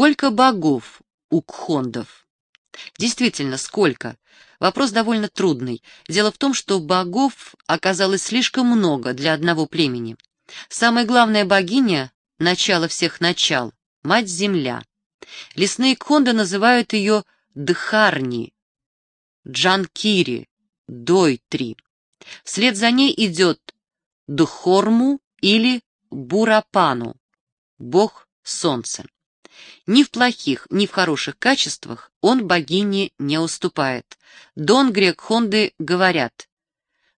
Сколько богов у кхондов? Действительно, сколько? Вопрос довольно трудный. Дело в том, что богов оказалось слишком много для одного племени. Самая главная богиня — начало всех начал, мать-земля. Лесные кхонды называют ее Дхарни, Джанкири, Дойтри. Вслед за ней идет Дхорму или Бурапану, бог солнца. Ни в плохих, ни в хороших качествах он богине не уступает. Донгре Хонды говорят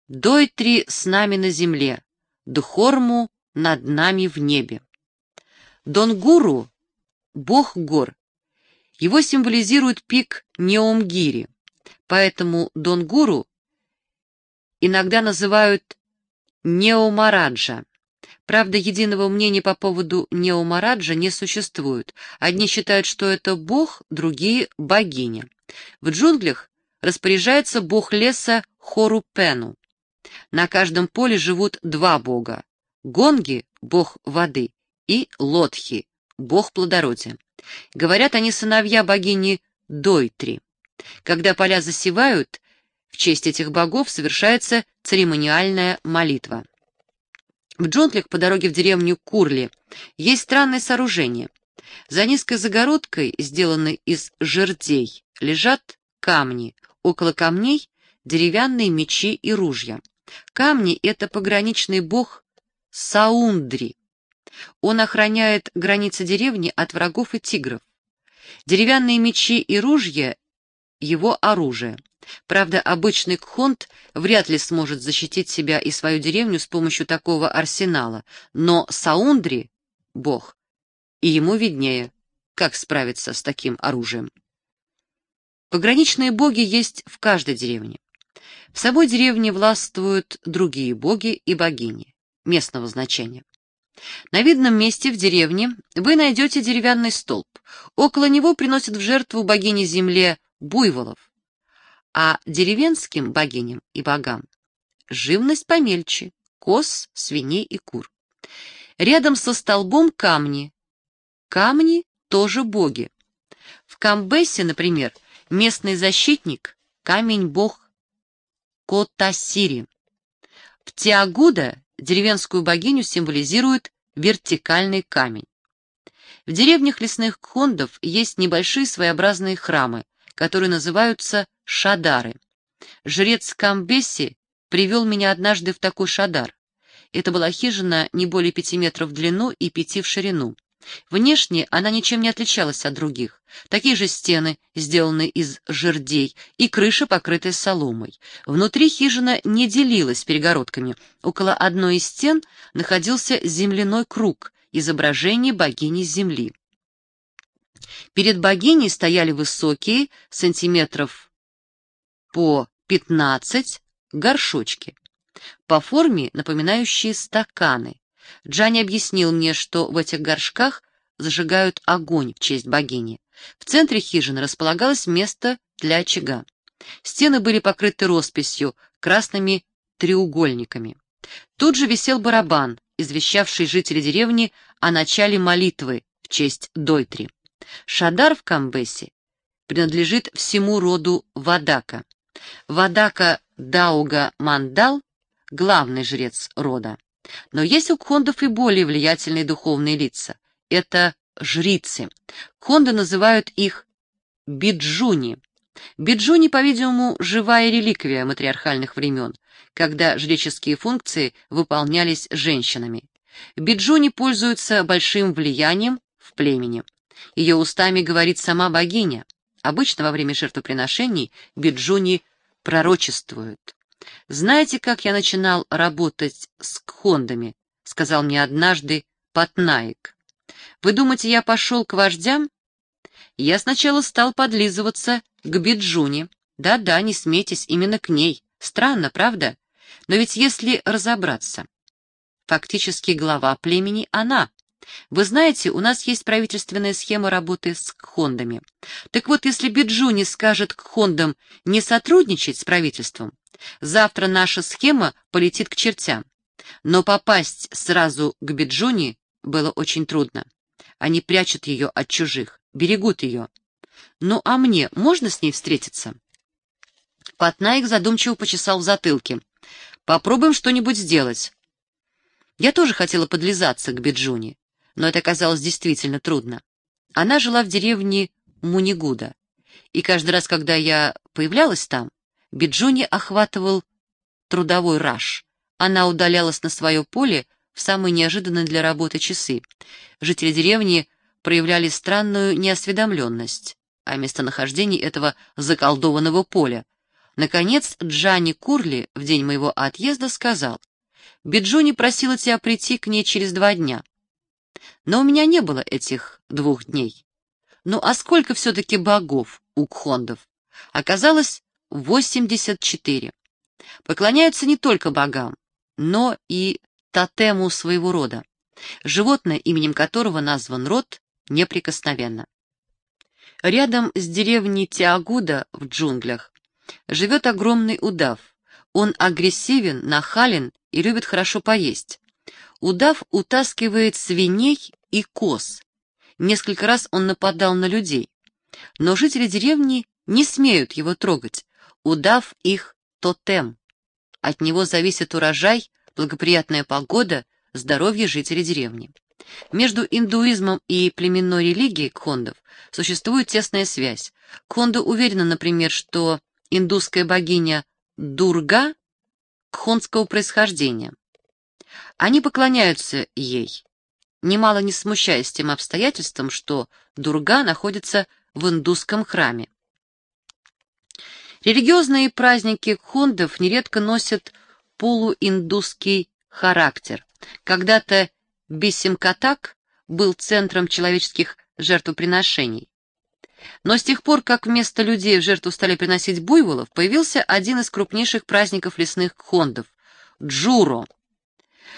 «Дойтри с нами на земле, Дхорму над нами в небе». Донгуру — бог гор. Его символизирует пик Неомгири, поэтому Донгуру иногда называют Неомараджа. Правда, единого мнения по поводу Неомараджа не существует. Одни считают, что это бог, другие — богиня. В джунглях распоряжается бог леса Хорупену. На каждом поле живут два бога. Гонги — бог воды, и Лотхи — бог плодородия. Говорят, они сыновья богини Дойтри. Когда поля засевают, в честь этих богов совершается церемониальная молитва. В джунглях по дороге в деревню Курли есть странное сооружение. За низкой загородкой, сделанной из жердей, лежат камни. Около камней деревянные мечи и ружья. Камни — это пограничный бог Саундри. Он охраняет границы деревни от врагов и тигров. Деревянные мечи и ружья — его оружие. Правда, обычный кхонт вряд ли сможет защитить себя и свою деревню с помощью такого арсенала, но Саундри — бог, и ему виднее, как справиться с таким оружием. Пограничные боги есть в каждой деревне. В самой деревне властвуют другие боги и богини местного значения. На видном месте в деревне вы найдете деревянный столб. Около него приносят в жертву богине земле буйволов а деревенским богиням и богам живность помельче — коз, свиней и кур. Рядом со столбом камни. Камни тоже боги. В Камбесе, например, местный защитник — камень-бог Котасири. В Тиагуда деревенскую богиню символизирует вертикальный камень. В деревнях лесных кхондов есть небольшие своеобразные храмы, которые называются шадары. Жрец Камбеси привел меня однажды в такой шадар. Это была хижина не более пяти метров в длину и пяти в ширину. Внешне она ничем не отличалась от других. Такие же стены, сделанные из жердей, и крыша, покрытая соломой. Внутри хижина не делилась перегородками. Около одной из стен находился земляной круг, изображение богини земли. Перед богиней стояли высокие, сантиметров по 15, горшочки, по форме напоминающие стаканы. Джани объяснил мне, что в этих горшках зажигают огонь в честь богини. В центре хижины располагалось место для очага. Стены были покрыты росписью, красными треугольниками. Тут же висел барабан, извещавший жителей деревни о начале молитвы в честь Дойтри. Шадар в Камбесе принадлежит всему роду Вадака. Вадака Дауга Мандал — главный жрец рода. Но есть у кхондов и более влиятельные духовные лица. Это жрицы. Кхонды называют их биджуни. Биджуни, по-видимому, живая реликвия матриархальных времен, когда жреческие функции выполнялись женщинами. Биджуни пользуются большим влиянием в племени. Ее устами говорит сама богиня. Обычно во время жертвоприношений биджуни пророчествуют. «Знаете, как я начинал работать с кхондами?» — сказал мне однажды Патнаик. «Вы думаете, я пошел к вождям?» Я сначала стал подлизываться к биджуни. Да-да, не смейтесь, именно к ней. Странно, правда? Но ведь если разобраться, фактически глава племени она. Вы знаете, у нас есть правительственная схема работы с кхондами. Так вот, если Биджуни скажет кхондам не сотрудничать с правительством, завтра наша схема полетит к чертям. Но попасть сразу к Биджуни было очень трудно. Они прячут ее от чужих, берегут ее. Ну а мне можно с ней встретиться? Патнаик задумчиво почесал в затылке. Попробуем что-нибудь сделать. Я тоже хотела подлизаться к Биджуне, но это оказалось действительно трудно. Она жила в деревне Мунигуда, и каждый раз, когда я появлялась там, Биджуни охватывал трудовой раж. Она удалялась на свое поле в самые неожиданные для работы часы. Жители деревни проявляли странную неосведомленность о местонахождении этого заколдованного поля. Наконец, Джанни Курли в день моего отъезда сказал, «Биджуни просила тебя прийти к ней через два дня». Но у меня не было этих двух дней. Ну а сколько все-таки богов у кхондов? Оказалось, 84. Поклоняются не только богам, но и тотему своего рода, животное, именем которого назван род, неприкосновенно. Рядом с деревней Тиагуда в джунглях живет огромный удав. Он агрессивен, нахален и любит хорошо поесть. Удав утаскивает свиней и коз. Несколько раз он нападал на людей. Но жители деревни не смеют его трогать. Удав их тотем. От него зависит урожай, благоприятная погода, здоровье жителей деревни. Между индуизмом и племенной религией кхондов существует тесная связь. Кхонды уверены, например, что индусская богиня Дурга кхондского происхождения. Они поклоняются ей, немало не смущаясь тем обстоятельством, что Дурга находится в индусском храме. Религиозные праздники кхондов нередко носят полуиндусский характер. Когда-то Бисимкатак был центром человеческих жертвоприношений. Но с тех пор, как вместо людей в жертву стали приносить буйволов, появился один из крупнейших праздников лесных кхондов — Джуро,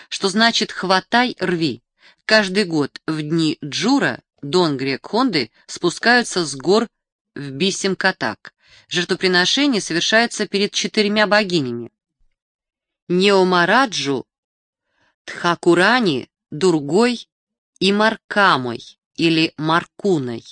что значит «хватай, рви». Каждый год в дни Джура донгри кхонды спускаются с гор в Бисимкатак. Жертвоприношение совершается перед четырьмя богинями. Неомараджу, Тхакурани, Дургой и Маркамой или Маркуной.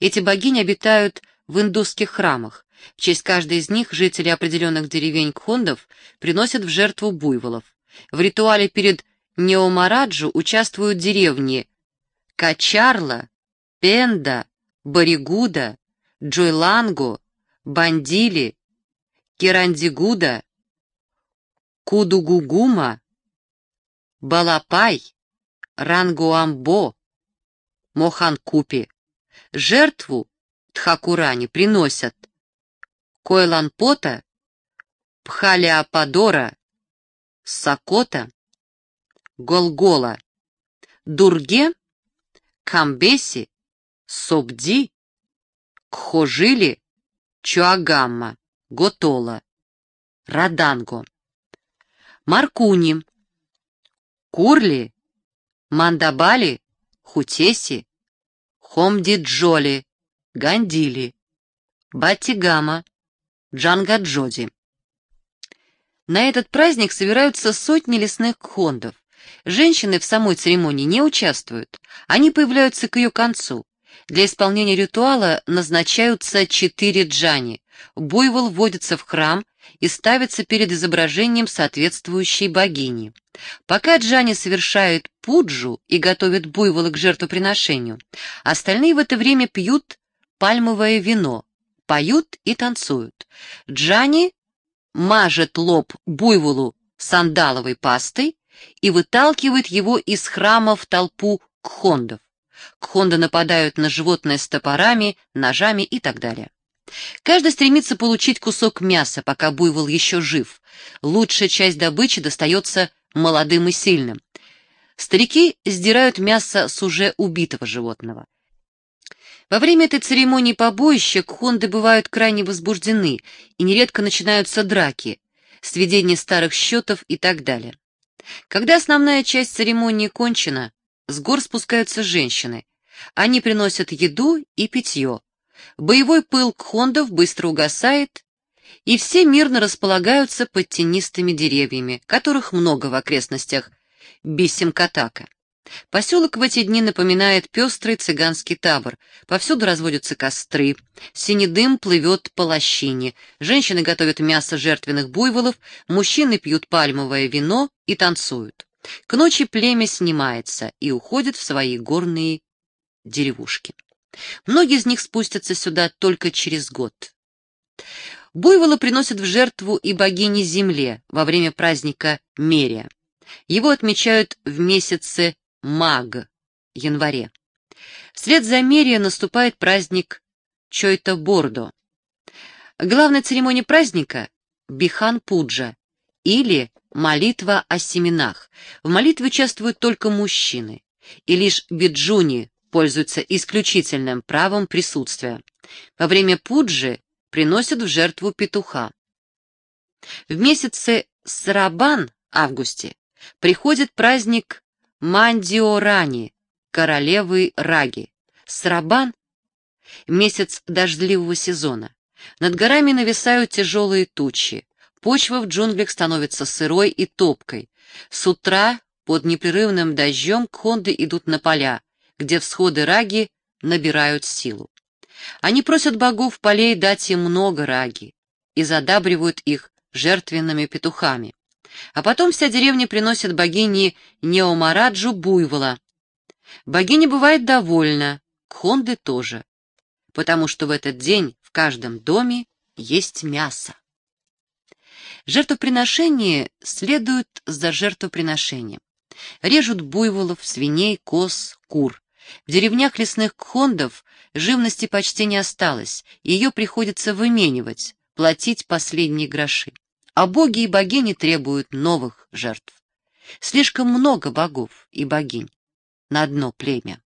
Эти богини обитают в индусских храмах. В честь каждой из них жители определенных деревень кхондов приносят в жертву буйволов. В ритуале перед Неомараджу участвуют деревни Качарла, Пенда, Баригуда, Джойланго, Бандили, Кирандигуда, Кудугугума, Балапай, Рангуамбо, Моханкупи. Жертву Тхакурани приносят Койланпота, Пхалиападора, Сакота, Голгола, Дурге, Камбеси, Собди, Кхожили, Чуагамма, Готола, Раданго, Маркуни, Курли, Мандабали, Хутеси, Хомдиджоли, Гандили, Батигама, Джангаджоди. На этот праздник собираются сотни лесных кхондов. Женщины в самой церемонии не участвуют, они появляются к ее концу. Для исполнения ритуала назначаются четыре джани. Буйвол вводится в храм и ставится перед изображением соответствующей богини. Пока джани совершают пуджу и готовят буйвола к жертвоприношению, остальные в это время пьют пальмовое вино, поют и танцуют. Джани мажет лоб буйволу сандаловой пастой и выталкивает его из храма в толпу кхондов. Кхонды нападают на животное с топорами, ножами и так далее. Каждый стремится получить кусок мяса, пока буйвол еще жив. Лучшая часть добычи достается молодым и сильным. Старики сдирают мясо с уже убитого животного. Во время этой церемонии побоища кхонды бывают крайне возбуждены, и нередко начинаются драки, сведение старых счетов и так далее. Когда основная часть церемонии кончена, с гор спускаются женщины. Они приносят еду и питье. Боевой пыл кхондов быстро угасает, и все мирно располагаются под тенистыми деревьями, которых много в окрестностях Биссимкатака. Поселок в эти дни напоминает пестрый цыганский табор. Повсюду разводятся костры, синий дым плывет по лощине, женщины готовят мясо жертвенных буйволов, мужчины пьют пальмовое вино и танцуют. К ночи племя снимается и уходит в свои горные деревушки. Многие из них спустятся сюда только через год. Буйвола приносят в жертву и богине Земле во время праздника Мерия. Его отмечают в месяце Маг, январе. Вслед за Мерия наступает праздник Чойта-Бордо. Главная церемония праздника — Бихан-Пуджа или молитва о семенах. В молитве участвуют только мужчины, и лишь биджуни пользуются исключительным правом присутствия. Во время пуджи приносят в жертву петуха. В месяце Срабан, августе, приходит праздник Мандиорани, королевы Раги. Срабан — месяц дождливого сезона. Над горами нависают тяжелые тучи. Почва в джунглях становится сырой и топкой. С утра под непрерывным дождем кхонды идут на поля, где всходы раги набирают силу. Они просят богов полей дать им много раги и задабривают их жертвенными петухами. А потом вся деревня приносит богине Неомараджу буйвола. Богиня бывает довольна, кхонды тоже, потому что в этот день в каждом доме есть мясо. Жертвоприношение следует за жертвоприношением. Режут буйволов, свиней, коз, кур. В деревнях лесных кхондов живности почти не осталось, ее приходится выменивать, платить последние гроши. А боги и богини требуют новых жертв. Слишком много богов и богинь на одно племя.